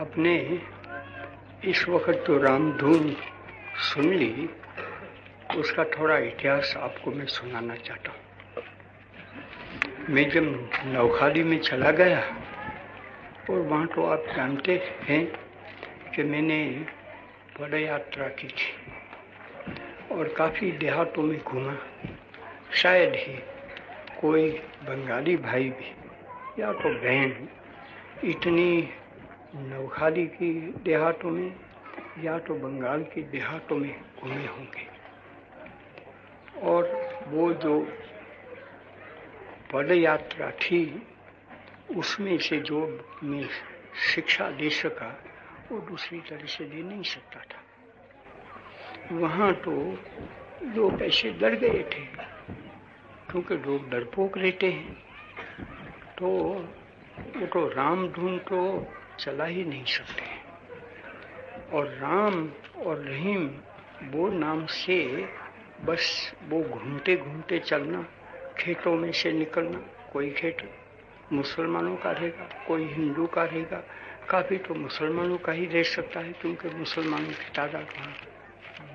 आपने इस वक्त जो रामधुन सुन ली, उसका थोड़ा इतिहास आपको मैं सुनाना चाहता हूँ। मैं जब नौखाली में चला गया, और वहाँ तो आप जानते हैं कि मैंने पद यात्रा की थी, और काफ़ी देहातों में घूमा। शायद ही कोई बंगाली भाई भी, या तो बहन, इतनी नवखाली की देहातों में या तो बंगाल की देहातों में घूमे होंगे। और वो जो पद यात्रा थी, उसमें से जो मैं शिक्षा दे सका, वो दूसरी तरह से दे नहीं सकता था। वहाँ तो लोग ऐसे डर गए थे, क्योंकि लोग डरपोक रहते हैं। तो वो तो राम धुन तो चला ही नहीं सकते। और राम और रहीम, वो नाम से बस वो घूमते घूमते चलना, खेतों में से निकलना, कोई खेत मुसलमानों का रहेगा, कोई हिंदू का रहेगा। काफ़ी तो मुसलमानों का ही रह सकता है, क्योंकि मुसलमानों की तादाद वहाँ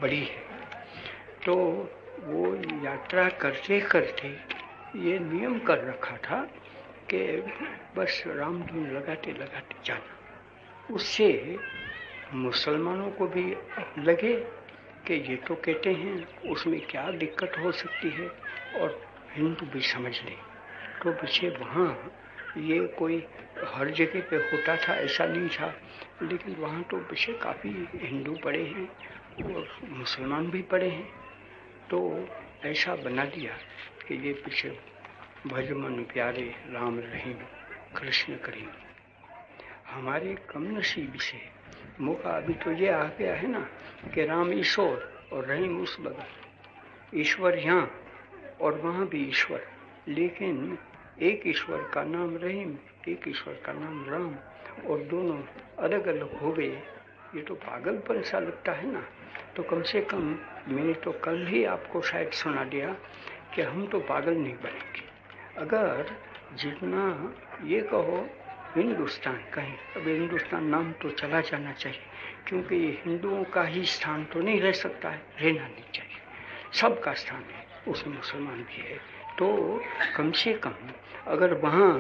बड़ी है। तो वो यात्रा करते करते ये नियम कर रखा था कि बस राम धुन लगाते लगाते जाना। उससे मुसलमानों को भी लगे कि ये तो कहते हैं, उसमें क्या दिक्कत हो सकती है और हिंदू भी समझ ले। तो पीछे वहाँ ये कोई हर जगह पे होता था, ऐसा नहीं था। लेकिन वहाँ तो पीछे काफ़ी हिंदू पड़े हैं और मुसलमान भी पड़े हैं। तो ऐसा बना दिया कि ये पीछे भजमन प्यारे राम रहीम, कृष्ण करीम। हमारे कम नसीब से मौका अभी तो ये आ गया है ना कि राम ईश्वर और रहीम उस बगल। ईश्वर यहाँ और वहाँ भी ईश्वर, लेकिन एक ईश्वर का नाम रहीम, एक ईश्वर का नाम राम और दोनों अलग अलग हो गए। ये तो पागलपन सा लगता है ना। तो कम से कम मैंने तो कल ही आपको शायद सुना दिया कि हम तो पागल नहीं बनेंगे। अगर जितना ये कहो, हिंदुस्तान कहीं, अब हिंदुस्तान नाम तो चला जाना चाहिए, क्योंकि ये हिंदुओं का ही स्थान तो नहीं रह सकता है, रहना नहीं चाहिए। सबका स्थान है उसमें मुसलमान भी है। तो कम से कम अगर वहाँ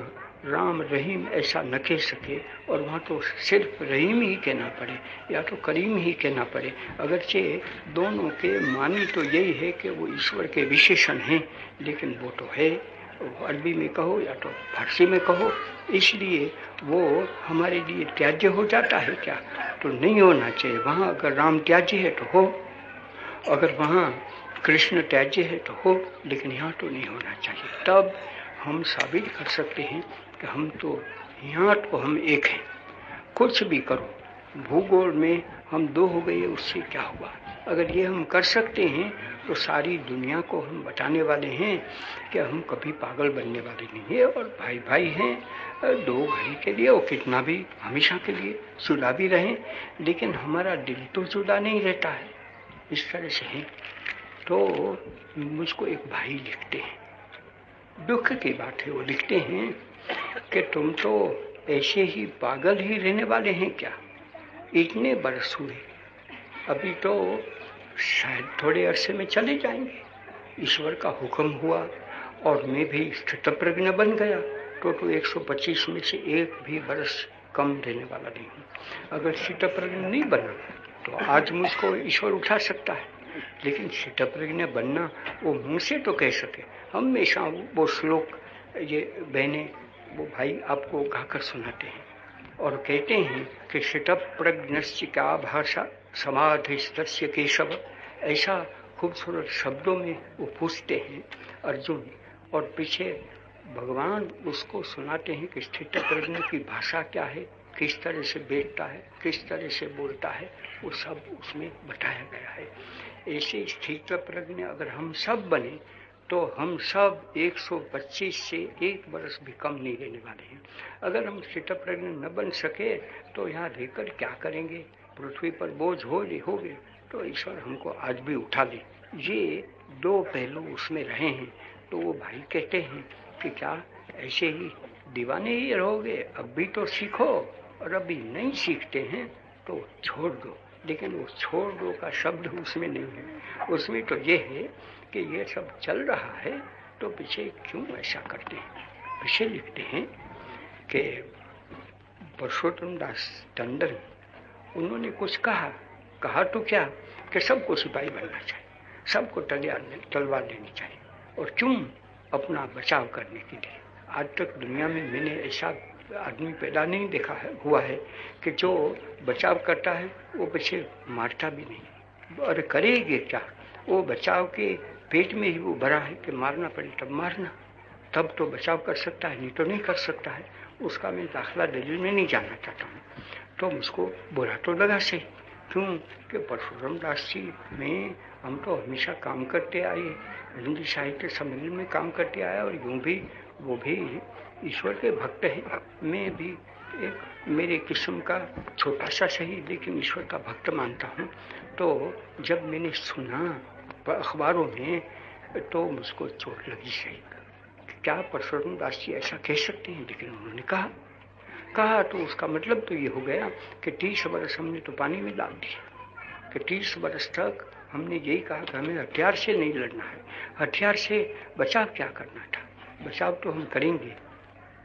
राम रहीम ऐसा न कह सके, और वहाँ तो सिर्फ़ रहीम ही कहना पड़े, या तो करीम ही कहना पड़े, अगरचे दोनों के मानी तो यही है कि वो ईश्वर के विशेषण हैं, लेकिन वो तो है अरबी में कहो या तो फारसी में कहो, इसलिए वो हमारे लिए त्याज्य हो जाता है क्या? तो नहीं होना चाहिए। वहाँ अगर राम त्याज्य है तो हो। अगर वहाँ कृष्ण त्याज्य है तो हो, लेकिन यहाँ तो नहीं होना चाहिए। तब हम साबित कर सकते हैं कि हम तो यहाँ तो हम एक हैं। कुछ भी करो। भूगोल में हम दो हो गए, उससे क्या हुआ? अगर ये हम कर सकते हैं तो सारी दुनिया को हम बताने वाले हैं कि हम कभी पागल बनने वाले नहीं है और भाई भाई हैं। दो भाई के लिए और कितना भी हमेशा के लिए जुदा भी रहें, लेकिन हमारा दिल तो जुदा नहीं रहता है। इस तरह से है। तो मुझको एक भाई लिखते हैं। दुख की बात है, वो लिखते हैं कि तुम तो ऐसे ही पागल ही रहने वाले हैं क्या? इतने बरस हुए। अभी तो शायद थोड़े अरसे में चले जाएँगे। ईश्वर का हुक्म हुआ और मैं भी स्थित प्रज्ञ बन गया। तो तो 125 में से एक भी बरस कम देने वाला नहीं हूँ। अगर स्थित प्रज्ञ नहीं बना तो आज मुझको ईश्वर उठा सकता है। लेकिन स्थित प्रज्ञ बनना वो मुँह से तो कह सके। हमेशा वो श्लोक ये बहने, वो भाई आपको गाकर सुनाते हैं और कहते हैं कि शिट प्रज्ञ क्या भाषा समाधि केशव? ऐसा खूबसूरत शब्दों में वो पूछते हैं अर्जुन और पीछे भगवान उसको सुनाते हैं कि स्थित प्रज्ञ की भाषा क्या है, किस तरह से बैठता है, किस तरह से बोलता है, वो सब उसमें बताया गया है। ऐसे स्थित प्रज्ञ अगर हम सब बने तो हम सब 125 से एक वर्ष भी कम नहीं रहने वाले हैं। अगर हम स्थित प्रज्ञ न बन सके तो यहाँ रहकर क्या करेंगे? पृथ्वी पर बोझ हो ले हो गए तो ईश्वर हमको आज भी उठा ले। ये दो पहलू उसमें रहे हैं तो वो भाई कहते हैं कि क्या ऐसे ही दीवाने ही रहोगे? अब भी तो सीखो और अभी नहीं सीखते हैं तो छोड़ दो। लेकिन वो छोड़ दो का शब्द उसमें नहीं है। उसमें तो ये है कि ये सब चल रहा है तो पीछे क्यों ऐसा करते हैं? पीछे लिखते हैं कि परशोत्तम दास टंडन, उन्होंने कुछ कहा कहा तो क्या कि सबको सिपाही बनना चाहिए, सबको तलवार लेनी चाहिए और क्यों अपना बचाव करने के लिए? आज तक दुनिया में मैंने ऐसा आदमी पैदा नहीं देखा है, हुआ है कि जो बचाव करता है, वो पीछे मारता भी नहीं। और करेगी क्या? वो बचाव के पेट में ही वो भरा है कि मारना पड़े तब मारना। तब तो बचाव कर सकता है, नहीं तो नहीं कर सकता है। उसका मैं दाखला दलील में नहीं जानना चाहता हूँ। तो मुझको बुरा तो लगा से क्यों कि परशुराम दास जी में हम तो हमेशा काम करते आए हिंदी साहित्य सम्मेलन में काम करते आए और यूँ भी, वो भी ईश्वर के भक्त हैं। मैं भी एक, मेरे किस्म का छोटा सा सही, लेकिन ईश्वर का भक्त मानता हूँ। तो जब मैंने सुना अखबारों में तो मुझको चोट लगी सही। क्या परशुराम दास जी ऐसा कह सकते हैं? लेकिन उन्होंने कहा कहा तो उसका मतलब तो ये हो गया कि तीस बरस हमने तो पानी में डाल दिया। कि तीस बरस तक हमने यही कहा कि हमें हथियार से नहीं लड़ना है। हथियार से बचाव क्या करना था? बचाव तो हम करेंगे।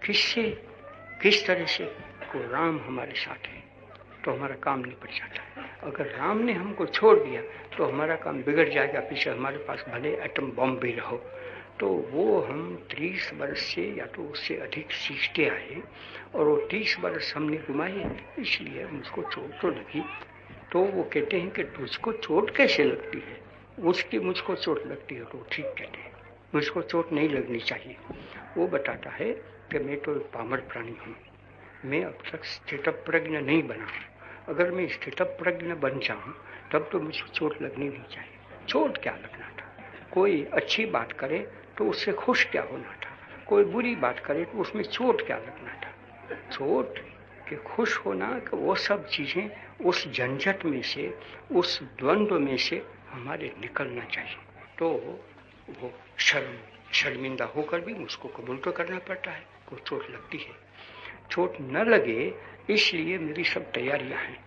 किससे? किस तरह से? को राम हमारे साथ है तो हमारा काम निपट जाता है। अगर राम ने हमको छोड़ दिया तो हमारा काम बिगड़ जाएगा। पीछे हमारे पास भले एटम बम भी रहो। तो वो हम तीस वर्ष से या तो उससे अधिक सीखते आए और वो तीस वर्ष हमने घुमाए, इसलिए मुझको चोट तो लगी तो वो कहते हैं कि तुझको चोट कैसे लगती है? उसकी मुझको चोट लगती है तो ठीक कहते हैं। मुझको चोट नहीं लगनी चाहिए। वो बताता है कि मैं तो पामर प्राणी हूँ। मैं अब तक स्थित प्रज्ञ नहीं बना। अगर मैं स्थित प्रज्ञ बन जाऊँ, तब तो मुझे चोट लगनी नहीं चाहिए। चोट क्या लगना था? कोई अच्छी बात करे तो उससे खुश क्या होना था? कोई बुरी बात करे तो उसमें चोट क्या लगना था? चोट के खुश होना कि वो सब चीज़ें उस झंझट में से, उस द्वंद्व में से हमारे निकलना चाहिए। तो वो शर्म, शर्मिंदा होकर भी मुझको कबूल तो करना पड़ता है को चोट लगती है। चोट न लगे, इसलिए मेरी सब तैयारियाँ हैं।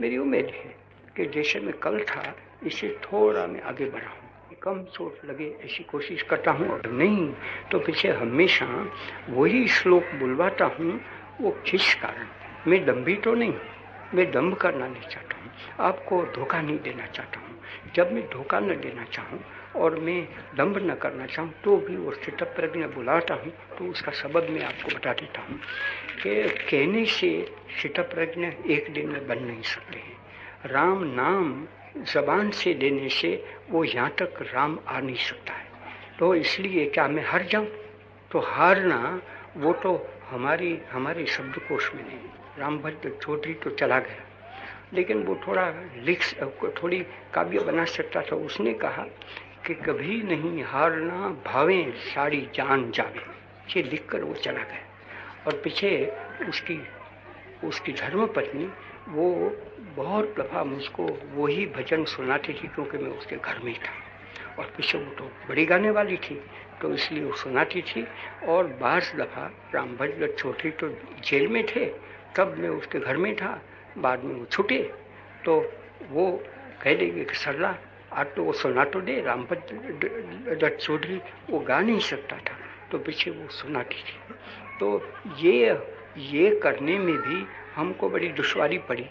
मेरी उम्मीद है कि जैसे मैं कल था इससे थोड़ा मैं आगे बढ़ा हूँ कम चोट लगे, ऐसी कोशिश करता हूँ और नहीं तो पीछे हमेशा वही श्लोक बुलवाता हूँ, वो किस कारण? मैं दम्भी तो नहीं, मैं दम्भ करना नहीं चाहता हूँ, आपको धोखा नहीं देना चाहता हूँ। जब मैं धोखा न देना चाहूँ और मैं दम्भ न करना चाहूँ तो भी वो स्थित प्रज्ञ बुलाता हूँ तो उसका सबब मैं आपको बता देता हूँ कि कहने से स्थित प्रज्ञ एक दिन में बन नहीं सकते हैं। राम नाम जबान से देने से वो यहाँ तक राम आ नहीं सकता है। तो इसलिए क्या मैं हार जाऊँ? तो हारना, वो तो हमारी, हमारे शब्दकोश में नहीं। रामभद्र चौधरी तो चला गया। लेकिन वो थोड़ा लिख, थोड़ी काव्य बना सकता था। उसने कहा कि कभी नहीं हारना भावे, सारी जान जावे। ये लिखकर वो चला गया। और पीछे उसकी उसकी धर्म पत्नी वो बहुत दफ़ा मुझको वही भजन सुनाती थी क्योंकि मैं उसके घर में था। और पीछे वो तो बड़ी गाने वाली थी तो इसलिए वो सुनाती थी। और बास दफ़ा राम भजन छोटी तो जेल में थे, तब मैं उसके घर में था, बाद में वो छुटे। तो वो कह देंगे कि सरला, आज तो वो सुना तो दे, राम दत्त चौधरी वो गा नहीं सकता था। तो पीछे वो सुनाती थी। तो ये ये करने में भी हमको बड़ी दुश्वारी पड़ी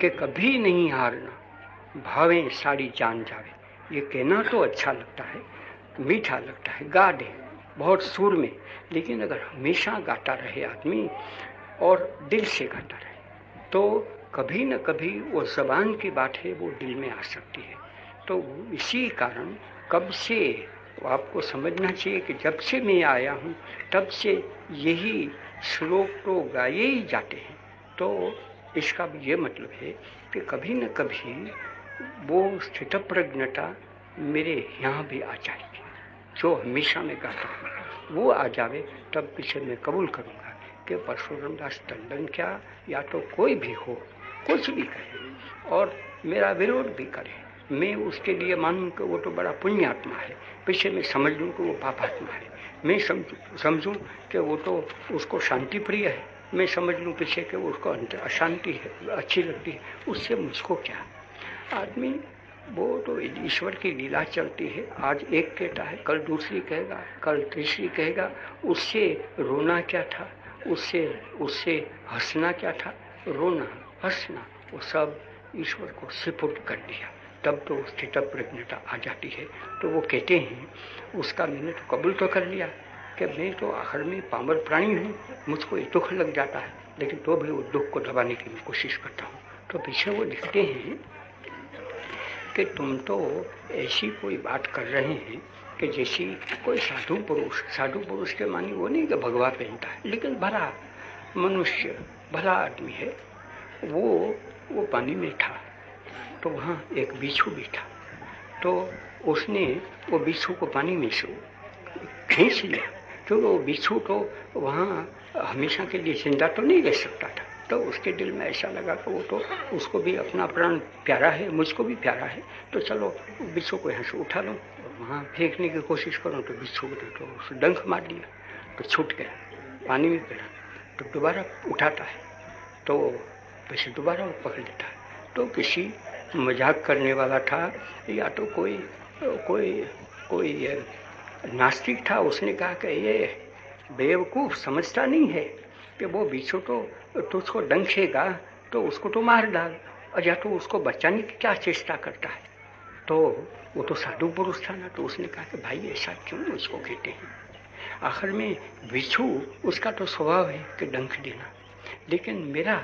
कि कभी नहीं हारना। भावें सारी जान जावे। ये कहना तो अच्छा लगता है, मीठा लगता है गा दे बहुत सुर में। लेकिन अगर हमेशा गाता रहे आदमी और दिल से गाता रहे तो कभी न कभी वो जबान की बात है, वो दिल में आ सकती है। तो इसी कारण कब से आपको समझना चाहिए कि जब से मैं आया हूँ, तब से यही श्लोक तो गाए ही जाते हैं। तो इसका भी ये मतलब है कि कभी न कभी वो स्थित प्रज्ञता मेरे यहाँ भी आ जाएगी। जो हमेशा मैं गाता हूँ, वो आ जावे, तब पीछे मैं कबूल करूँगा कि परशुराम दास टंडन क्या या तो कोई भी हो, कुछ भी कहे और मेरा विरोध भी करे। मैं उसके लिए मानूँ कि वो तो बड़ा पुण्यात्मा है, पीछे मैं समझ लूँ कि वो पापात्मा है। मैं समझूँ कि वो तो उसको शांति प्रिय है। मैं समझ लूँ पीछे के उसको अशांति है, अच्छी लगती है। उससे मुझको क्या? आदमी, वो तो ईश्वर की लीला चलती है। आज एक कहता है, कल दूसरी कहेगा, कल तीसरी कहेगा। उससे रोना क्या था? उससे उससे हंसना क्या था? रोना, हंसना, वो सब ईश्वर को सिपुट कर दिया। तब तो स्थित प्रज्ञता आ जाती है। तो वो कहते हैं, उसका मैंने तो कबूल तो कर लिया कि मैं तो आखिर में पामर प्राणी हूँ, मुझको ये दुख लग जाता है, लेकिन तो भी वो दुख को दबाने की कोशिश करता हूँ। तो पीछे वो लिखते हैं कि तुम तो ऐसी कोई बात कर रहे हैं कि जैसी कोई साधु पुरुष साधु पुरुष के मानी वो नहीं कि भगवा पहनता है, लेकिन भला मनुष्य, भला आदमी है, वो वो पानी में था। तो वहाँ एक बिच्छू था तो उसने वो बिच्छू को पानी में से खींच लिया। क्योंकि वो बिच्छू तो वहाँ हमेशा के लिए ज़िंदा तो नहीं रह सकता था। तो उसके दिल में ऐसा लगा कि वो तो उसको भी अपना प्राण प्यारा है, मुझको भी प्यारा है। तो चलो बिच्छू को यहाँ से उठा लो। वहाँ फेंकने की कोशिश करो तो बिच्छू ने तो उसे डंक मार दिया तो छूट गया, पानी में गिरा तो दोबारा उठाता है। तो वैसे दोबारा वो पकड़ लेता है। तो किसी मज़ाक करने वाला था, या तो कोई कोई कोई नास्तिक था, उसने कहा कि ये बेवकूफ़ समझता नहीं है कि वो बिच्छू तो तो उसको डंखेगा तो उसको तो मार डाल, और या तो उसको बचाने की क्या चेष्टा करता है। तो वो तो साधु पुरुष था ना तो उसने कहा कि भाई ऐसा क्यों उसको कहते हैं? आखिर में बिच्छू उसका तो स्वभाव है कि डंख देना। लेकिन मेरा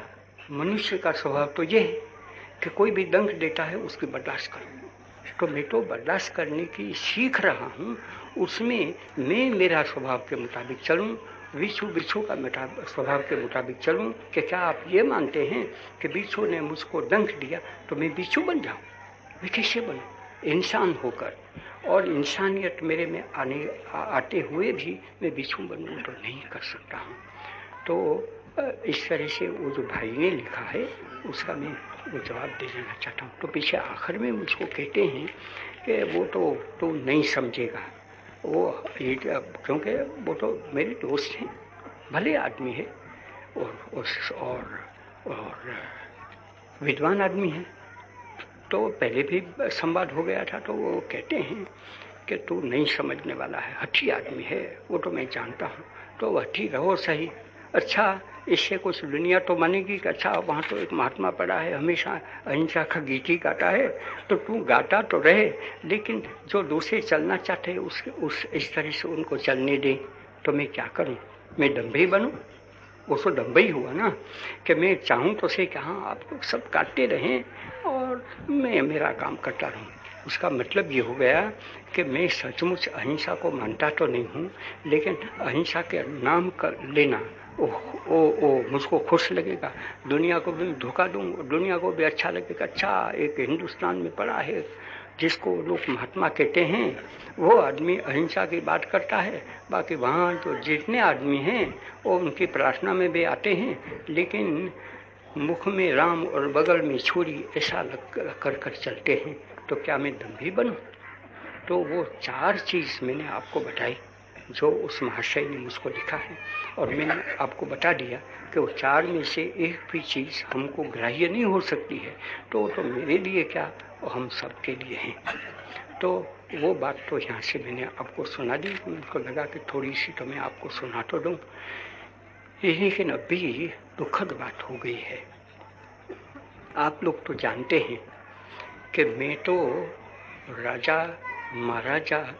मनुष्य का स्वभाव तो ये है कि कोई भी दंख देता है उसकी बर्दाश्त करूँ। तो मैं तो बर्दाश्त करने की सीख रहा हूँ। उसमें मैं मेरा स्वभाव के मुताबिक चलूँ विश्व बिच्छू का स्वभाव के मुताबिक चलूँ कि क्या आप ये मानते हैं कि बिच्छू ने मुझको डंक दिया तो मैं बिच्छू बन जाऊँ? मैं कैसे बनूँ? इंसान होकर। और इंसानियत मेरे में आने आ, आते हुए भी मैं बिच्छू बनूं तो नहीं कर सकता हूँ। तो इस तरह से वो जो भाई ने लिखा है उसका मैं जवाब दे देना चाहता हूँ। तो पीछे आखिर में मुझको कहते हैं कि वो तो तो नहीं समझेगा। वो ये क्योंकि वो तो मेरे दोस्त हैं, भले आदमी है, और उस, और और विद्वान आदमी है। तो पहले भी संवाद हो गया था तो वो कहते हैं कि तू नहीं समझने वाला है, हठी आदमी है, वो तो मैं जानता हूँ। तो हठी रहो सही। अच्छा इससे कुछ दुनिया तो मानेगी कि अच्छा वहाँ तो एक महात्मा पड़ा है, हमेशा अहिंसा का गीत ही गाता है तो तू गाता तो रहे, लेकिन जो दूसरे चलना चाहते हैं उस उस, इस तरह से उनको चलने दे। तो मैं क्या करूँ? मैं डम्बे बनूँ? वो तो डम्बे ही हुआ ना, कि मैं चाहूँ तो से कि हाँ आप लोग सब काटते रहें और मैं मेरा काम करता रहूँ। उसका मतलब ये हो गया कि मैं सचमुच अहिंसा को मानता तो नहीं हूँ, लेकिन अहिंसा के नाम कर लेना ओ ओ ओ मुझको खुश लगेगा। दुनिया को भी धोखा दूँ दुनिया को भी अच्छा लगेगा। अच्छा एक हिंदुस्तान में पड़ा है, जिसको लोग महात्मा कहते हैं, वो आदमी अहिंसा की बात करता है। बाकी वहाँ जो जितने आदमी हैं, वो उनकी प्रार्थना में भी आते हैं, लेकिन मुख में राम और बगल में छुरी ऐसा लग, कर कर चलते हैं। तो क्या मैं दम्भी बनूं? तो वो चार चीज़ मैंने आपको बताई। जो उस महाशय ने मुझको लिखा है। और मैंने आपको बता दिया कि वो चार में से एक भी चीज़ हमको ग्राह्य नहीं हो सकती है। तो तो मेरे लिए क्या? और हम सब के लिए हैं। तो वो बात तो यहाँ से मैंने आपको सुना दी। उनको लगा कि थोड़ी सी तो मैं आपको सुना तो दूँ। लेकिन अभी दुखद बात हो गई है। आप लोग तो जानते हैं कि मैं तो राजा, महाराजा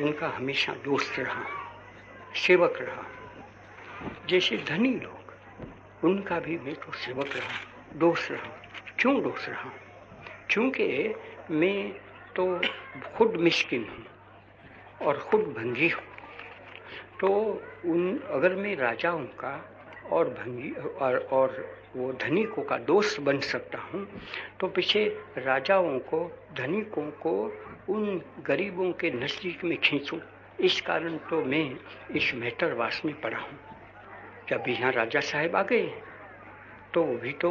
उनका हमेशा दोस्त रहा सेवक रहा। जैसे धनी लोग उनका भी मैं तो सेवक रहा दोस्त रहा। क्यों दोस्त रहा? क्योंकि मैं तो खुद मिश्किन हूँ और खुद भंगी हूँ। तो उन अगर मैं राजाओं का और भंगी और, और वो धनिकों का दोस्त बन सकता हूँ तो पीछे राजाओं को धनिकों को उन गरीबों के नज़दीक में खींचूं। इस कारण तो मैं इस मेटरवास में पड़ा हूँ। जब यहाँ राजा साहब आ गए तो भी तो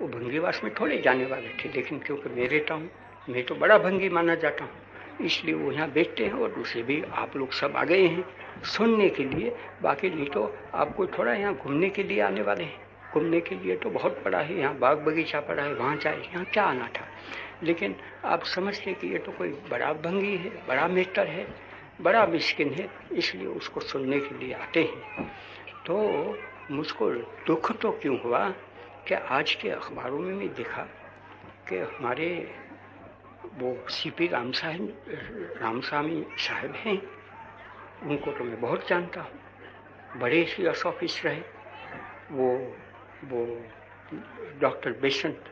वो भंगीवास में थोड़े जाने वाले थे। लेकिन क्योंकि मैं रहता हूँ, मैं तो बड़ा भंगी माना जाता हूँ। इसलिए वो यहाँ बैठते हैं और दूसरे भी आप लोग सब आ गए हैं सुनने के लिए। बाकी नहीं तो आपको थोड़ा यहाँ घूमने के लिए आने वाले हैं। घूमने के लिए तो बहुत बड़ा है। यहाँ बाग बगीचा पड़ा है, वहाँ जाए, यहाँ क्या आना था? लेकिन आप समझते कि ये तो कोई बड़ा भंगी है, बड़ा मेटर है, बड़ा मिस्किन है, इसलिए उसको सुनने के लिए आते हैं। तो मुझको दुख तो क्यों हुआ कि आज के अखबारों में भी देखा कि हमारे वो सी पी राम साहब रामस्वामी साहब हैं, उनको तो मैं बहुत जानता हूँ। बड़े सी ऑफ़िस रहे, वो वो डॉक्टर बेसंत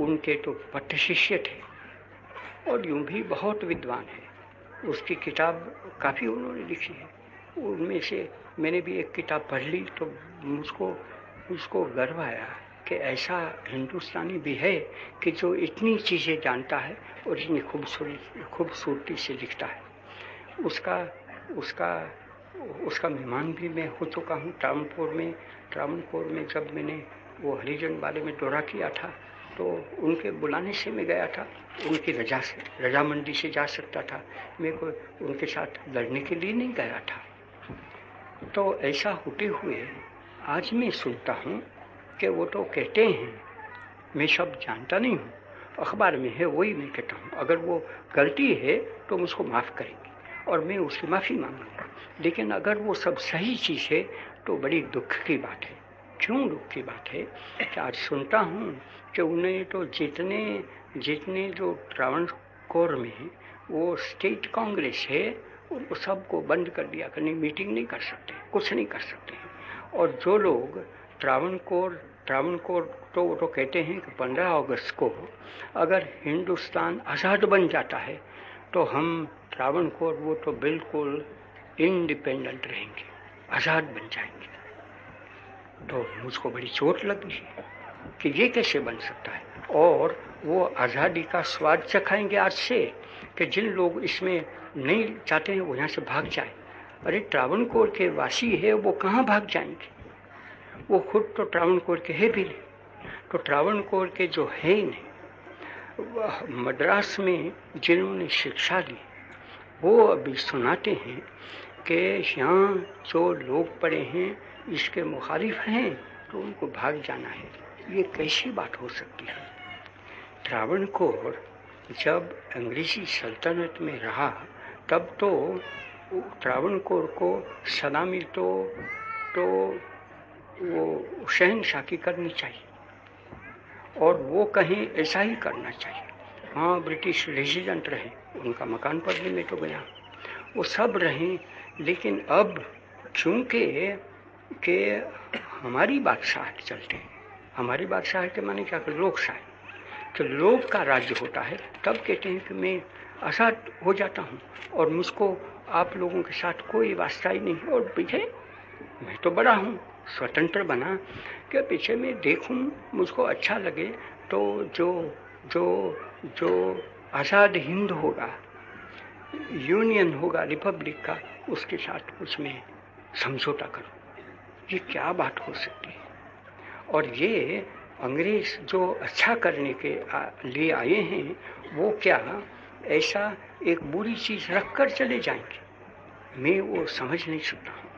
उनके तो पट्ट शिष्य थे और यूँ भी बहुत विद्वान है। उसकी किताब काफ़ी उन्होंने लिखी है। उनमें से मैंने भी एक किताब पढ़ ली तो मुझको उसको गर्व आया कि ऐसा हिंदुस्तानी भी है कि जो इतनी चीज़ें जानता है और इतनी खूबसूरती खूबसूरती से लिखता है। उसका उसका उसका मेहमान भी मैं हो चुका हूँ। ट्रावनपुर में ट्रावनपुर में जब मैंने वो हरिजन वाले में दौरा किया था तो उनके बुलाने से मैं गया था, उनकी रजा से रजामंदी से जा सकता था। मैं कोई उनके साथ लड़ने के लिए नहीं गया था। तो ऐसा होते हुए आज मैं सुनता हूँ कि वो तो कहते हैं, मैं सब जानता नहीं हूँ, अखबार में है, वही मैं कहता हूँ। अगर वो गलती है तो मुझको माफ़ करेंगे और मैं उसकी माफ़ी मांगूँगा। लेकिन अगर वो सब सही चीज़ है तो बड़ी दुख की बात है। क्यों दुख की बात है? कि आज सुनता हूँ कि उन्हें तो जितने जितने जो ट्रावणकोर में वो स्टेट कांग्रेस है उनको सबको बंद कर दिया करनी, मीटिंग नहीं कर सकते, कुछ नहीं कर सकते। और जो लोग ट्रावणकोर ट्रावणकोर तो वो तो कहते हैं कि 15 अगस्त को अगर हिंदुस्तान आज़ाद बन जाता है तो हम ट्रावणकोर वो तो बिल्कुल इंडिपेंडेंट रहेंगे, आज़ाद बन जाएँगे। तो मुझको बड़ी चोट लगी कि ये कैसे बन सकता है? और वो आज़ादी का स्वाद चखाएँगे आज से कि जिन लोग इसमें नहीं चाहते हैं, वो यहाँ से भाग जाए। अरे ट्रावणकोर के वासी है, वो कहाँ भाग जाएँगे? वो खुद तो ट्रावणकोर के है भी नहीं। तो ट्रावणकोर के जो है ही नहीं मद्रास में जिन्होंने शिक्षा ली वो अभी सुनाते हैं कि यहाँ जो लोग पढ़े हैं इसके मुखालिफ हैं तो उनको भाग जाना है। ये कैसी बात हो सकती है? त्रावणकोर जब अंग्रेज़ी सल्तनत में रहा, तब तो त्रावणकोर को सलामी तो तो वो शहनशाह की करनी चाहिए। और वो कहीं ऐसा ही करना चाहिए। हाँ ब्रिटिश रेजिडेंट रहे, उनका मकान पर भी मैं तो गया। वो सब रहे, लेकिन अब चूँकि के हमारी बादशाह चलते हैं हमारी बादशाह के माने क्या लोक लोकशाही तो लोक का राज्य होता है, तब कहते हैं कि मैं आज़ाद हो जाता हूँ और मुझको आप लोगों के साथ कोई वास्ता ही नहीं। और पीछे मैं तो बड़ा हूँ, स्वतंत्र बना, कि पीछे मैं देखूँ, मुझको अच्छा लगे तो जो जो जो आज़ाद हिंद होगा, यूनियन होगा, रिपब्लिक का, उसके साथ कुछ मैं समझौता करूँ। ये क्या बात हो सकती है? और ये अंग्रेज़ जो अच्छा करने के लिए आए हैं, वो क्या ऐसा एक बुरी चीज़ रख कर चले जाएँगे? मैं वो समझ नहीं सकता। हूँ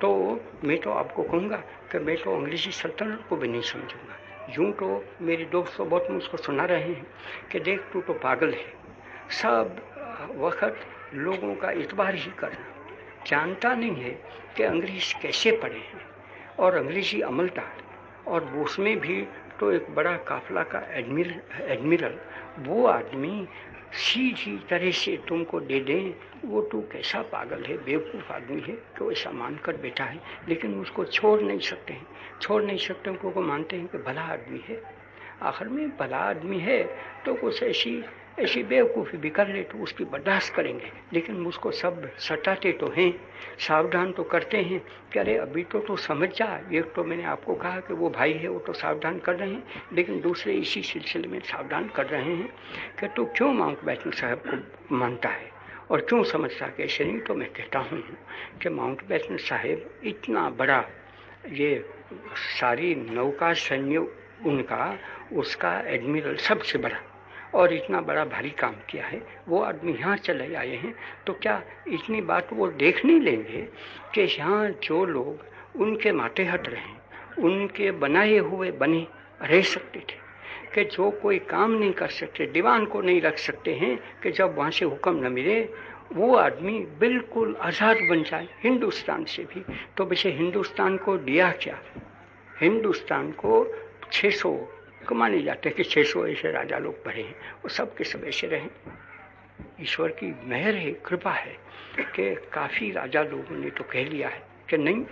तो मैं तो आपको कहूँगा कि मैं तो अंग्रेज़ी सल्तनत को भी नहीं समझूँगा। यूँ तो मेरे दोस्त बहुत मुझको सुना रहे हैं कि देख तू तो पागल है। सब वक्त लोगों का इतबार ही करना। जानता नहीं है कि अंग्रेज़ कैसे पढ़े हैं। और अंग्रेज़ी अमलदार। और उसमें भी तो एक बड़ा काफला का एडमिर, एडमिरल, वो आदमी सीधी तरह से तुमको दे दें, वो तू कैसा पागल है, बेवकूफ़ आदमी है तो ऐसा मान कर बैठा है? लेकिन उसको छोड़ नहीं सकते हैं। छोड़ नहीं सकते उनको मानते हैं कि भला आदमी है। आखिर में भला आदमी है तो कुछ ऐसी ऐसी बेवकूफ़ी भी कर ले तो उसकी बर्दाश्त करेंगे। लेकिन मुझको सब सटाते तो हैं, सावधान तो करते हैं कि अरे अभी तो तो समझ जा, एक तो मैंने आपको कहा कि वो भाई है, वो तो सावधान कर रहे हैं, लेकिन दूसरे इसी सिलसिले में सावधान कर रहे हैं कि तू क्यों माउंट बैटन साहब को मानता है? और क्यों समझता कि ऐसे नहीं तो मैं कहता हूँ कि माउंट बैटन साहेब इतना बड़ा ये सारी नौका सैन्य, उनका, उसका एडमिरल सबसे बड़ा और इतना बड़ा भारी काम किया है, वो आदमी यहाँ चले आए हैं तो क्या इतनी बात वो देख नहीं लेंगे कि यहाँ जो लोग उनके माटे हट रहे हैं, उनके बनाए हुए बने रह सकते थे, कि जो कोई काम नहीं कर सकते, दीवान को नहीं रख सकते हैं, कि जब वहाँ से हुक्म न मिले, वो आदमी बिल्कुल आज़ाद बन जाए, हिंदुस्तान से भी। तो वैसे हिंदुस्तान को दिया क्या? हिंदुस्तान को 600 को माने जाते हैं कि 600 ऐसे राजा लोग पढ़े हैं, वो सब के सब ऐसे रहे ईश्वर की मेहर है, कृपा है कि काफ़ी राजा लोगों ने तो कह लिया है कि नहीं,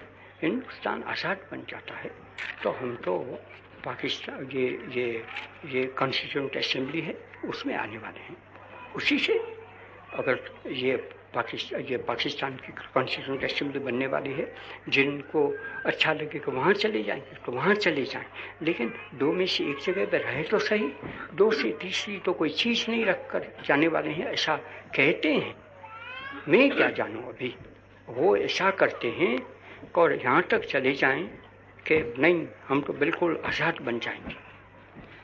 हिंदुस्तान आज़ाद बन जाता है। तो हम तो पाकिस्तान, ये ये ये कॉन्स्टिट्यूंट असेंबली है, उसमें आने वाले हैं। उसी से अगर ये पाकिस्तान ये पाकिस्तान की कॉन्स्टिट्यूंट असेंबली बनने वाली है, जिनको अच्छा लगे कि वहाँ चले जाएँगे तो वहाँ चले जाएँ। लेकिन दो में से एक जगह पर रहे तो सही, दो से तीसरी तो कोई चीज़ नहीं रख कर जाने वाले हैं, ऐसा कहते हैं। मैं क्या जानूँ अभी? वो ऐसा करते हैं और यहाँ तक चले जाएँ कि नहीं, हम तो बिल्कुल आज़ाद बन जाएँगे।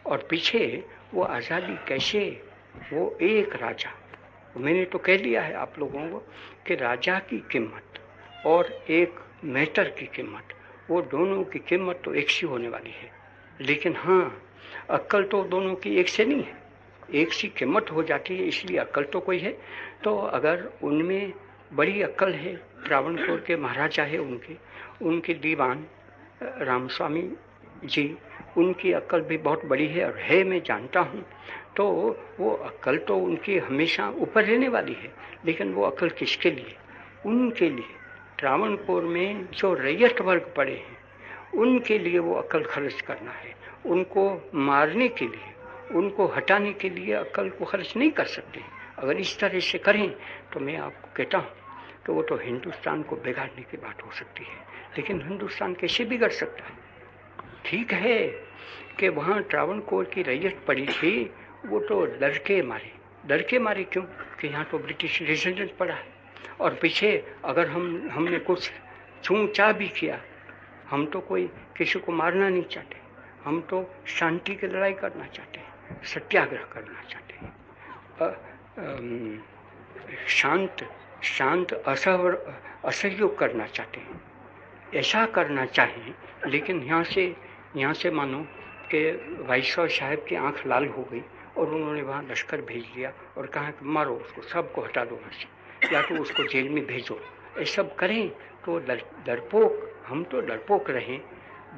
और पीछे वो आज़ादी कैसे, वो एक राजा मैंने तो कह दिया है आप लोगों को कि राजा की कीमत और एक मैटर की कीमत, वो दोनों की कीमत तो एक सी होने वाली है। लेकिन हाँ अक्ल तो दोनों की एक से नहीं है। एक सी कीमत हो जाती है, इसलिए अक्ल तो कोई है। तो अगर उनमें बड़ी अक्ल है त्रावणकोर के महाराजा है उनके उनके दीवान रामस्वामी जी, उनकी अक्ल भी बहुत बड़ी है और है, मैं जानता हूँ। तो वो अक्ल तो उनकी हमेशा ऊपर रहने वाली है, लेकिन वो अक्ल किसके लिए? उनके लिए। त्रावणपुर में जो रैयत वर्ग पड़े हैं, उनके लिए वो अक्ल खर्च करना है। उनको मारने के लिए, उनको हटाने के लिए अक्ल को खर्च नहीं कर सकते। अगर इस तरह से करें तो मैं आपको कहता हूँ तो वो तो हिंदुस्तान को बिगाड़ने की बात हो सकती है, लेकिन हिंदुस्तान कैसे बिगड़ सकता है? ठीक है कि वहाँ ट्रावणकोर की रैयत पड़ी थी वो तो डर के मारे। डर के मारे क्यों? कि यहाँ तो ब्रिटिश रेजिडेंट पड़ा है। और पीछे अगर हम, हमने कुछ छू चा भी किया, हम तो कोई किसी को मारना नहीं चाहते। हम तो शांति की लड़ाई करना चाहते हैं, सत्याग्रह करना चाहते हैं। शांत शांत असह असहयोग करना चाहते हैं। ऐसा करना चाहें, लेकिन यहाँ से यहाँ से मानो कि वाइसॉय साहब की आँख लाल हो गई। और उन्होंने वहाँ लश्कर भेज दिया और कहा कि मारो उसको, सबको हटा दो वहाँ से। या तो उसको जेल में भेजो। ये सब करें तो डरपोक, हम तो डरपोक रहें।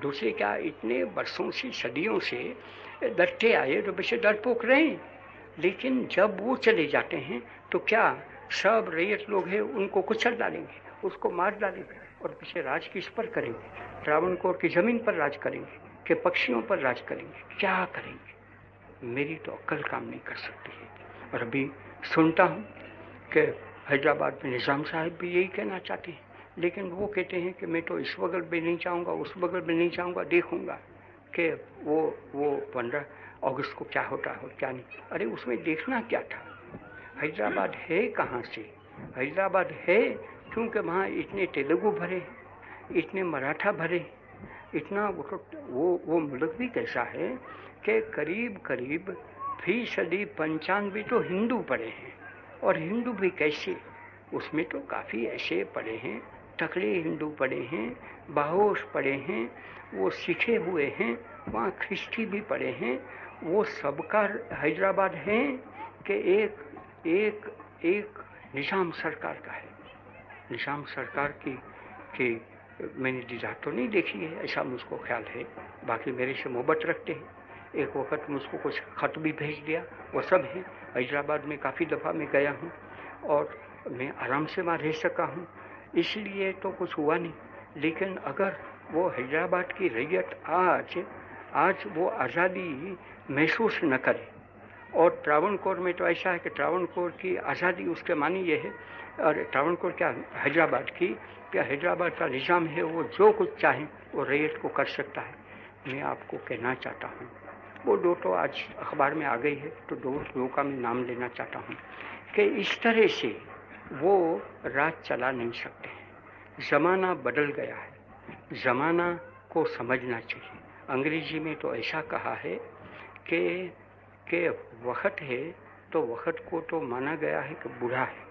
दूसरे क्या, इतने वर्षों से, सदियों से डरते आए तो वैसे डरपोक रहें। लेकिन जब वो चले जाते हैं तो क्या सब रैयत लोग हैं, उनको कुचल डालेंगे, उसको मार डालेंगे और पीछे राज किस पर करेंगे? त्रावणकोर की ज़मीन पर राज करेंगे, के पक्षियों पर राज करेंगे, क्या करेंगे? मेरी तो अक्ल काम नहीं कर सकती है। और अभी सुनता हूँ कि हैदराबाद में निज़ाम साहब भी यही कहना चाहते हैं। लेकिन वो कहते हैं कि मैं तो इस बगल में नहीं जाऊँगा, उस बगल में नहीं जाऊँगा, देखूँगा कि वो वो पंद्रह अगस्त को क्या होता है क्या नहीं। अरे उसमें देखना क्या था? हैदराबाद है कहाँ से? हैदराबाद है क्योंकि वहाँ इतने तेलुगु भरे, इतने मराठा भरे, इतना वो तो वो वो मुल्क भी कैसा है कि करीब करीब फ़ीसदी पंचानवे तो हिंदू पड़े हैं। और हिंदू भी कैसे? उसमें तो काफ़ी ऐसे पड़े हैं, टकले हिंदू पड़े हैं, बाहोश पड़े हैं, वो सीखे हुए हैं, वहाँ ख्रिस्टी भी पड़े हैं। वो सबका हैदराबाद है कि एक एक एक निज़ाम सरकार का है। निज़ाम सरकार की की मैंने दीदा तो नहीं देखी है, ऐसा मुझको ख्याल है। बाकी मेरे से मोहब्बत रखते हैं। एक वक्त मुझको कुछ खत भी भेज दिया। वो सब है। हैदराबाद में काफ़ी दफ़ा मैं गया हूँ और मैं आराम से वहाँ रह सका हूँ। इसलिए तो कुछ हुआ नहीं। लेकिन अगर वो हैदराबाद की रैयत आज आज वो आज़ादी महसूस न करे और ट्रावणकोर में तो ऐसा है कि ट्रावणकोर की आज़ादी उसके मानी ये है। और ट्रावणकोर क्या हैदराबाद की, क्या हैदराबाद का निज़ाम है? वो जो कुछ चाहे, वो रैयत को कर सकता है। मैं आपको कहना चाहता हूँ। वो दो तो आज अखबार में आ गई है तो दो दो का मैं नाम लेना चाहता हूँ कि इस तरह से वो राज चला नहीं सकते ज़माना बदल गया है, ज़माना को समझना चाहिए। अंग्रेज़ी में तो ऐसा कहा है कि कि वक्त है तो वक्त को तो माना गया है कि बूढ़ा है।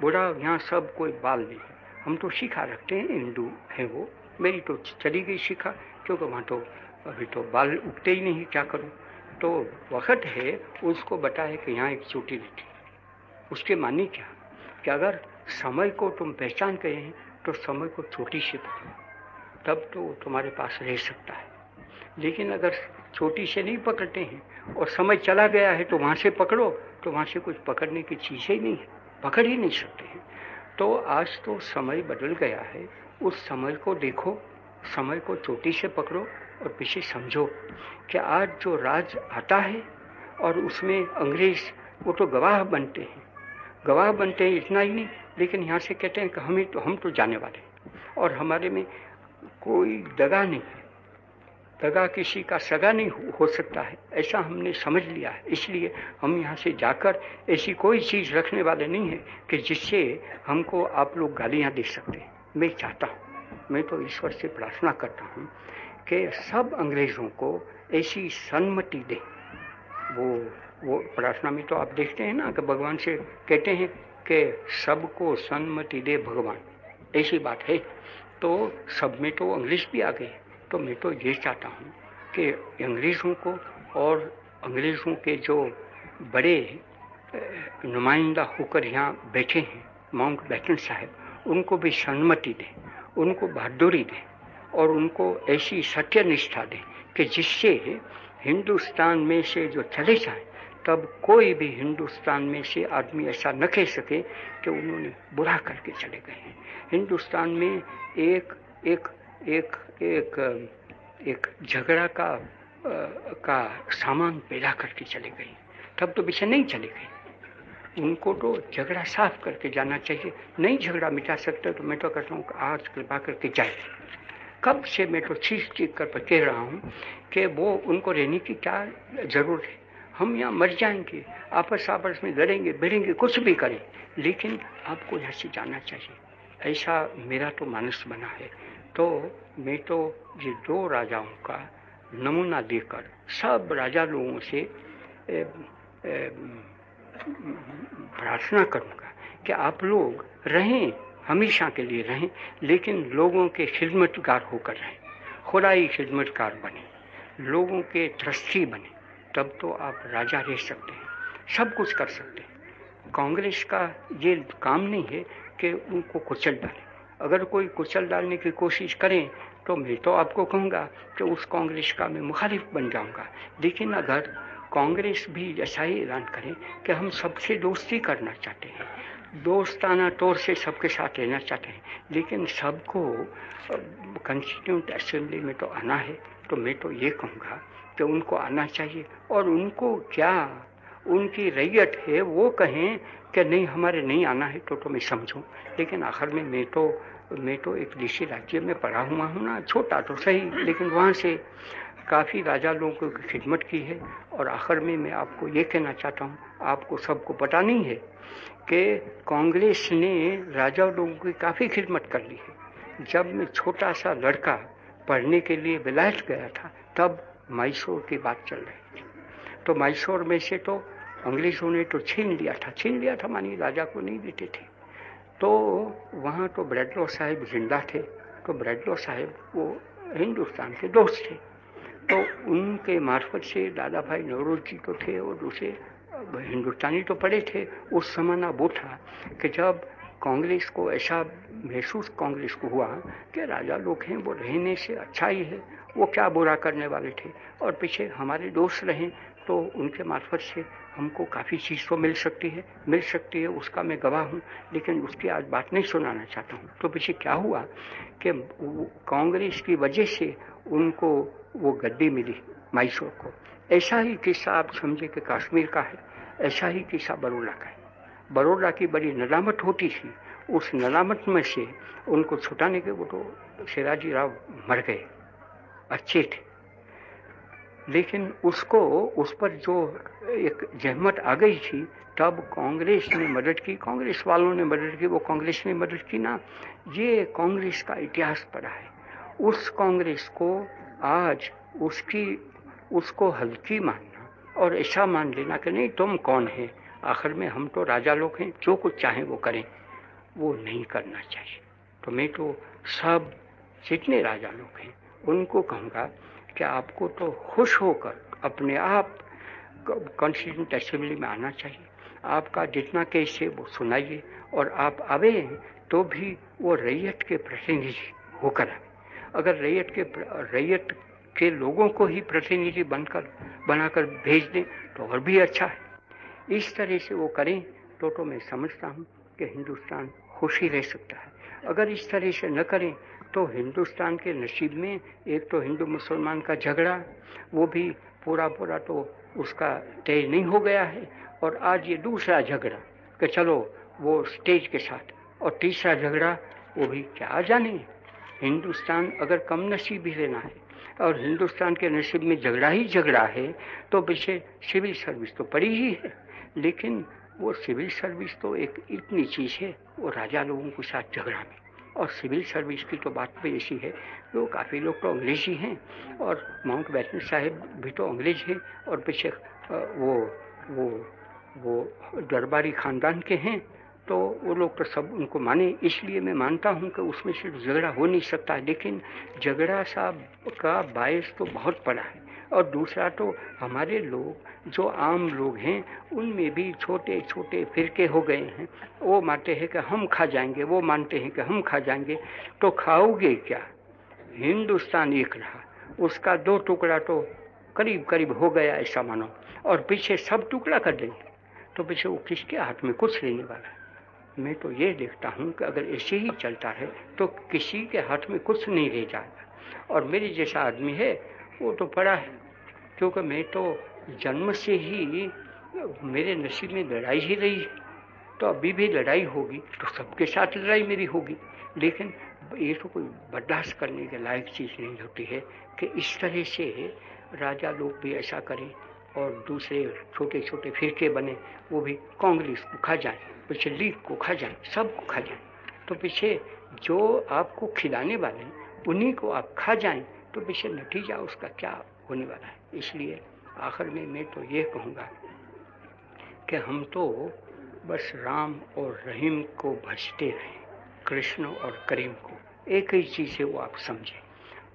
बूढ़ा यहाँ सब कोई बाल नहीं है। हम तो शिखा रखते हैं, हिंदू हैं वो। मेरी तो चली गई शिखा, क्योंकि वहाँ तो अभी तो बाल उगते ही नहीं, क्या करूँ? तो वक्त है उसको बताए कि यहाँ एक चोटी रहती उसके मानी क्या? कि अगर समय को तुम पहचान गए हैं तो समय को छोटी से पकड़ो तब तो तुम्हारे पास रह सकता है। लेकिन अगर छोटी से नहीं पकड़ते हैं और समय चला गया है तो वहाँ से पकड़ो तो वहाँ से कुछ पकड़ने की चीज़ ही नहीं है। पकड़ ही नहीं सकते हैं। तो आज तो समय बदल गया है। उस समय को देखो, समय को चोटी से पकड़ो और पीछे समझो कि आज जो राज आता है और उसमें अंग्रेज़, वो तो गवाह बनते हैं। गवाह बनते हैं इतना ही नहीं, लेकिन यहाँ से कहते हैं कि हमें तो हम तो जाने वाले हैं। और हमारे में कोई दगा नहीं है। दगा किसी का सगा नहीं हो सकता है। ऐसा हमने समझ लिया है। इसलिए हम यहाँ से जाकर ऐसी कोई चीज़ रखने वाले नहीं है कि जिससे हमको आप लोग गालियाँ दे सकते हैं। मैं चाहता हूँ, मैं तो ईश्वर से प्रार्थना करता हूँ कि सब अंग्रेज़ों को ऐसी सन्मति दे। वो वो प्रार्थना में तो आप देखते हैं ना कि भगवान से कहते हैं कि सबको सन्मति दे भगवान। ऐसी बात है। तो सब में तो अंग्रेज़ भी आ गए। तो मैं तो ये चाहता हूँ कि अंग्रेज़ों को और अंग्रेज़ों के जो बड़े नुमाइंदा होकर यहाँ बैठे हैं, माउंट बैटन साहब, उनको भी सन्मति दें, उनको बहादुरी दें। और उनको ऐसी सत्य निष्ठा दें कि जिससे हिंदुस्तान में से जो चले जाए, तब कोई भी हिंदुस्तान में से आदमी ऐसा न कह सके कि उन्होंने बुरा करके चले गए हैं। हिंदुस्तान में एक एक एक एक एक झगड़ा का का सामान पैदा करके चले गए तब तो पीछे नहीं चले गए। उनको तो झगड़ा साफ़ करके जाना चाहिए। नहीं झगड़ा मिटा सकते तो मैं तो कहता हूँ आज कृपा करके जाए। कब से मैं तो चीख चीख कर कह रहा हूँ कि वो उनको रहने की क्या ज़रूरत है? हम यहाँ मर जाएँगे, आपस आपस में लड़ेंगे, भिड़ेंगे, कुछ भी करें। लेकिन आपको यहाँ से जाना चाहिए। ऐसा मेरा तो मानस बना है। तो मैं तो ये दो राजाओं का नमूना देकर, सब राजा लोगों से प्रार्थना करूँगा कि आप लोग रहें। हमेशा के लिए रहें, लेकिन लोगों के खिदमतगार होकर रहें। खुदाई खिदमतकार बने, लोगों के ट्रस्टी बने, तब तो आप राजा रह सकते हैं, सब कुछ कर सकते हैं। कांग्रेस का ये काम नहीं है कि उनको कुचल डालें। अगर कोई कुचल डालने की कोशिश करें तो मैं तो आपको कहूँगा कि उस कांग्रेस का मैं मुखालिफ बन जाऊँगा। लेकिन अगर कांग्रेस भी ऐसा ही ऐलान करें कि हम सबसे दोस्ती करना चाहते हैं। दोस्ताना तौर से सबके साथ रहना चाहते हैं। लेकिन सबको कंस्टिट्यूंट असेंबली में तो आना है। तो मैं तो ये कहूँगा कि उनको आना चाहिए। और उनको क्या, उनकी रैयत है वो कहें कि नहीं, हमारे नहीं आना है तो तो मैं समझूं। लेकिन आखिर में मैं तो मैं तो एक देशी राज्य में पढ़ा हुआ हूँ ना। छोटा तो सही, लेकिन वहाँ से काफ़ी राजा लोगों की खिदमत की है और आखिर में मैं आपको ये कहना चाहता हूँ, आपको सबको पता नहीं है कि कांग्रेस ने राजा लोगों की काफ़ी खिदमत कर ली है। जब मैं छोटा सा लड़का पढ़ने के लिए विलायत गया था, तब मैसूर की बात चल रही थी। तो मैसूर में से तो अंग्रेज़ों ने तो छीन लिया था, छीन लिया था मानी राजा को नहीं देते थे। तो वहाँ तो ब्रेडलो साहेब ज़िंदा थे तो ब्रेडलो साहेब वो हिंदुस्तान के दोस्त थे। तो उनके मार्फत से दादा भाई नवरोज जी तो थे और दूसरे हिंदुस्तानी तो पड़े थे, उस जमाना वो था कि जब कांग्रेस को ऐसा महसूस कांग्रेस को हुआ कि राजा लोग हैं, वो रहने से अच्छा ही है, वो क्या बुरा करने वाले थे। और पीछे हमारे दोस्त रहें तो उनके मार्फत से हमको काफ़ी चीज़ तो मिल सकती है, मिल सकती है, उसका मैं गवाह हूँ, लेकिन उसकी आज बात नहीं सुनाना चाहता हूँ। तो पीछे क्या हुआ कि कांग्रेस की वजह से उनको वो गद्दी मिली मैसूर को। ऐसा ही किस्सा आप समझे कि कश्मीर का है ऐसा ही किस्सा बड़ोड़ा का है। बड़ोड़ा की बड़ी नदामत होती थी, उस नदामत में से उनको छुटाने के वो तो शिवाजी राव मर गए, अच्छे थे। लेकिन उसको, उस पर जो एक जहमत आ गई थी, तब कांग्रेस ने मदद की, कांग्रेस वालों ने मदद की, वो कांग्रेस ने मदद की ना, ये कांग्रेस का इतिहास पड़ा है। उस कांग्रेस को आज उसकी, उसको हल्की मानना और ऐसा मान लेना कि नहीं, तुम कौन है? आखिर में हम तो राजा लोग हैं, जो कुछ चाहें वो करें। वो नहीं करना चाहिए। तो मैं तो सब, जितने राजा लोग हैं, उनको कहूँगा कि आपको तो खुश होकर अपने आप कॉन्स्टिट्यूंट असेंबली में आना चाहिए। आपका जितना केस है, वो सुनाइए। और आप आवे तो भी वो रैयत के प्रतिनिधि होकर आए। अगर रैयत के रैयत के लोगों को ही प्रतिनिधि बनकर, बनाकर भेज दें तो और भी अच्छा है। इस तरह से वो करें तो तो मैं समझता हूँ कि हिंदुस्तान खुश ही रह सकता है। अगर इस तरह से न करें तो हिंदुस्तान के नसीब में एक तो हिंदू मुसलमान का झगड़ा, वो भी पूरा पूरा तो उसका तय नहीं हो गया है, और आज ये दूसरा झगड़ा कि चलो, वो स्टेज के साथ, और तीसरा झगड़ा, वो भी क्या जाने। हिंदुस्तान अगर कम नसीब लेना है और हिंदुस्तान के नसीब में झगड़ा ही झगड़ा है तो पीछे सिविल सर्विस तो पड़ी ही है। लेकिन वो सिविल सर्विस तो एक इतनी चीज़ है, वो राजा लोगों के साथ झगड़ा में। और सिविल सर्विस की तो बात भी ऐसी है वो काफ़ी लोग तो अंग्रेज़ी हैं और माउंट बैटन साहेब भी तो अंग्रेज़ हैं और पीछे वो वो वो दरबारी खानदान के हैं। तो वो लोग तो सब उनको माने। इसलिए मैं मानता हूँ कि उसमें सिर्फ़ झगड़ा हो नहीं सकता, लेकिन झगड़ा सा का बायस तो बहुत पड़ा है। और दूसरा तो हमारे लोग, जो आम लोग हैं, उनमें भी छोटे छोटे फिरके हो गए हैं। वो मानते हैं कि हम खा जाएँगे, वो मानते हैं कि हम खा जाएँगे। तो खाओगे क्या? हिंदुस्तान एक रहा। उसका दो टुकड़ा तो करीब करीब हो गया ऐसा मानो और पीछे सब टुकड़ा कर देंगे। तो पीछे वो किसके हाथ में कुछ लेने वाला है? मैं तो ये देखता हूँ कि अगर ऐसे ही चलता है तो किसी के हाथ में कुछ नहीं रह जाएगा। और मेरे जैसा आदमी है, वो तो पड़ा है, क्योंकि मैं तो जन्म से ही मेरे नसीब में लड़ाई ही रही तो अभी भी लड़ाई होगी तो सबके साथ लड़ाई मेरी होगी। लेकिन ये तो कोई बर्दाश्त करने के लायक चीज़ नहीं होती है कि इस तरह से राजा लोग भी ऐसा करें और दूसरे छोटे छोटे फिरके बने, वो भी कांग्रेस को खा जाए, पीछे लीग को खा जाए, सबको खा जाए। तो पीछे जो आपको खिलाने वाले उन्हीं को आप खा जाएँ तो पीछे नतीजा उसका क्या होने वाला है? इसलिए आखिर में मैं तो ये कहूँगा कि हम तो बस राम और रहीम को भजते रहें, कृष्ण और करीम को। एक ही चीज़ है, वो आप समझें।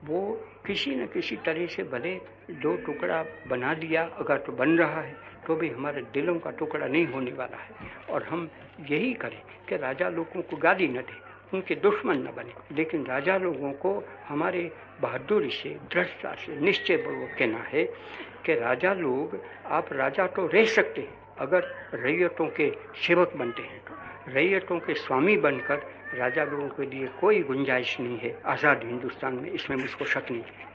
वो किसी न किसी तरह से भले दो टुकड़ा बना दिया, अगर तो बन रहा है तो भी हमारे दिलों का टुकड़ा नहीं होने वाला है। और हम यही करें कि राजा लोगों को गाली न दें, उनके दुश्मन न बने। लेकिन राजा लोगों को हमारे बहादुरी से, दृढ़ता से, निश्चय पूर्वक कहना है कि राजा लोग, आप राजा तो रह सकते हैं, अगर रैयतों के सेवक बनते हैं तो। रैयतों के स्वामी बनकर राजा लोगों के लिए कोई गुंजाइश नहीं है। आज़ाद हिंदुस्तान में इसमें मुझको शक नहीं। है